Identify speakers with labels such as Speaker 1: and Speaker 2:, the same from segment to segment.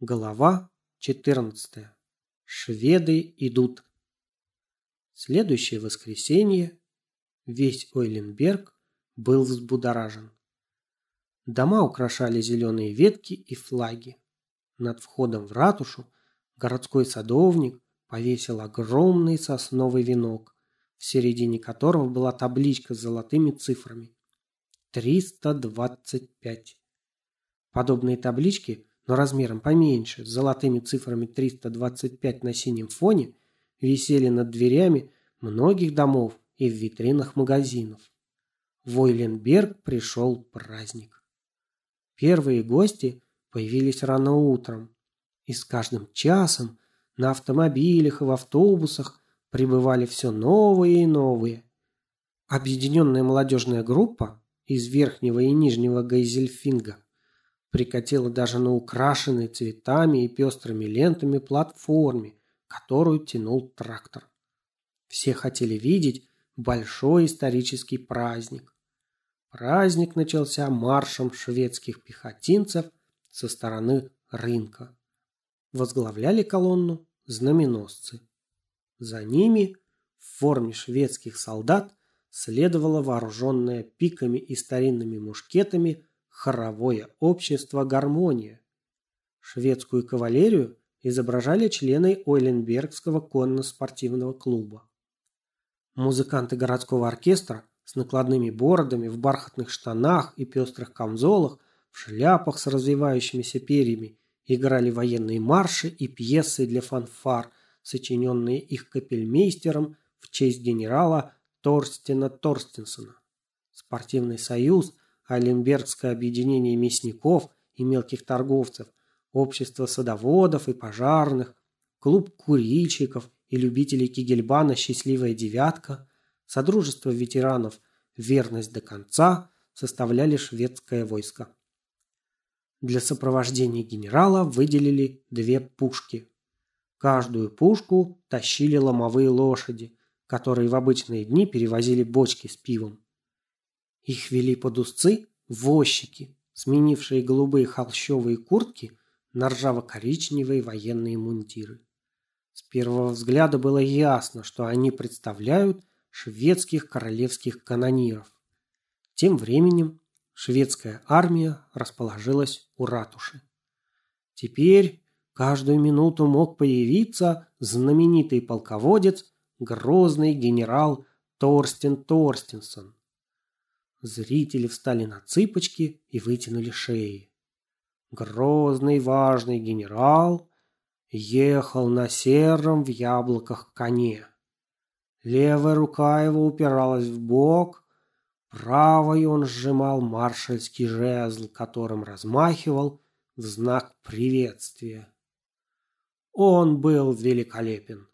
Speaker 1: Глава 14. Шведы идут. Следующее воскресенье весь Ойленберг был взбудоражен. Дома украшали зеленые ветки и флаги. Над входом в ратушу городской садовник повесил огромный сосновый венок, в середине которого была табличка с золотыми цифрами. 325. Подобные таблички – но размером поменьше, с золотыми цифрами 325 на синем фоне, висели над дверями многих домов и в витринах магазинов. В Ойленберг пришел праздник. Первые гости появились рано утром, и с каждым часом на автомобилях и в автобусах прибывали все новые и новые. Объединенная молодежная группа из Верхнего и Нижнего Гейзельфинга прикатила даже на украшенной цветами и пестрыми лентами платформе, которую тянул трактор. Все хотели видеть большой исторический праздник. Праздник начался маршем шведских пехотинцев со стороны рынка. Возглавляли колонну знаменосцы. За ними в форме шведских солдат следовала вооруженная пиками и старинными мушкетами хоровое общество «Гармония». Шведскую кавалерию изображали члены Ойленбергского конно-спортивного клуба. Музыканты городского оркестра с накладными бородами, в бархатных штанах и пестрых камзолах, в шляпах с развивающимися перьями играли военные марши и пьесы для фанфар, сочиненные их капельмейстером в честь генерала Торстена Торстенсона. Спортивный союз – Олимбергское объединение мясников и мелких торговцев, общество садоводов и пожарных, клуб курильщиков и любителей Кигельбана «Счастливая девятка», содружество ветеранов «Верность до конца» составляли шведское войско. Для сопровождения генерала выделили две пушки. Каждую пушку тащили ломовые лошади, которые в обычные дни перевозили бочки с пивом. Их вели под узцы возчики, сменившие голубые холщовые куртки на ржаво-коричневые военные мундиры. С первого взгляда было ясно, что они представляют шведских королевских канониров. Тем временем шведская армия расположилась у ратуши. Теперь каждую минуту мог появиться знаменитый полководец, грозный генерал Торстен Торстенсон, Зрители встали на цыпочки и вытянули шеи. Грозный важный генерал ехал на сером в яблоках коне. Левая рука его упиралась в бок, правой он сжимал маршальский жезл, которым размахивал в знак приветствия. Он был великолепен.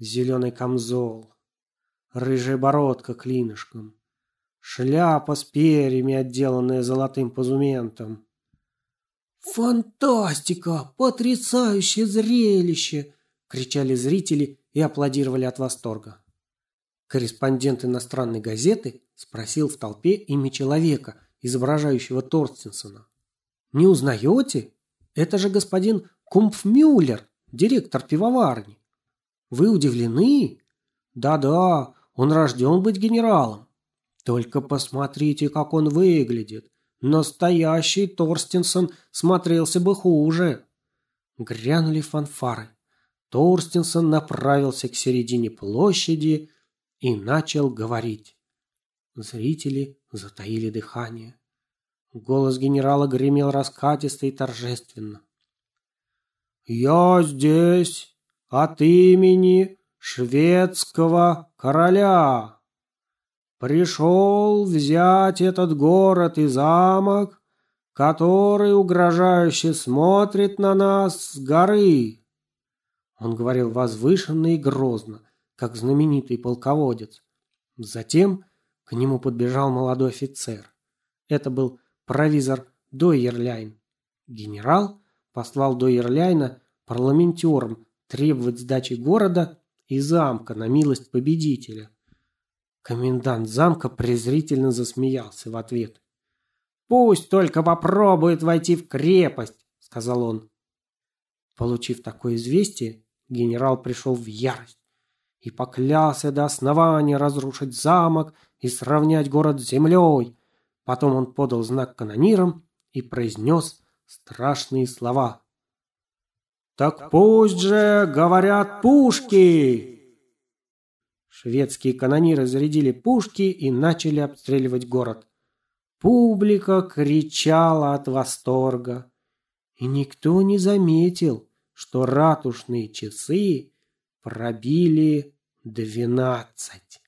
Speaker 1: Зеленый камзол, рыжая бородка клинышком, Шляпа с перьями, отделанная золотым позументом. «Фантастика! Потрясающее зрелище!» – кричали зрители и аплодировали от восторга. Корреспондент иностранной газеты спросил в толпе имя человека, изображающего Торстенсона. «Не узнаете? Это же господин Кумпфмюллер, директор пивоварни. Вы удивлены? Да-да, он рожден быть генералом. Только посмотрите, как он выглядит. Настоящий Торстенсон смотрелся бы хуже. Грянули фанфары. Торстенсон направился к середине площади и начал говорить. Зрители затаили дыхание. Голос генерала гремел раскатисто и торжественно. «Я здесь от имени шведского короля!» Пришел взять этот город и замок, который угрожающе смотрит на нас с горы. Он говорил возвышенно и грозно, как знаменитый полководец. Затем к нему подбежал молодой офицер. Это был провизор Дойерляйн. Генерал послал Дойерляйна парламентером требовать сдачи города и замка на милость победителя. Комендант замка презрительно засмеялся в ответ. «Пусть только попробует войти в крепость», — сказал он. Получив такое известие, генерал пришел в ярость и поклялся до основания разрушить замок и сравнять город с землей. Потом он подал знак канонирам и произнес страшные слова. «Так пусть же говорят пушки!» Шведские канониры зарядили пушки и начали обстреливать город. Публика кричала от восторга. И никто не заметил, что ратушные часы пробили двенадцать.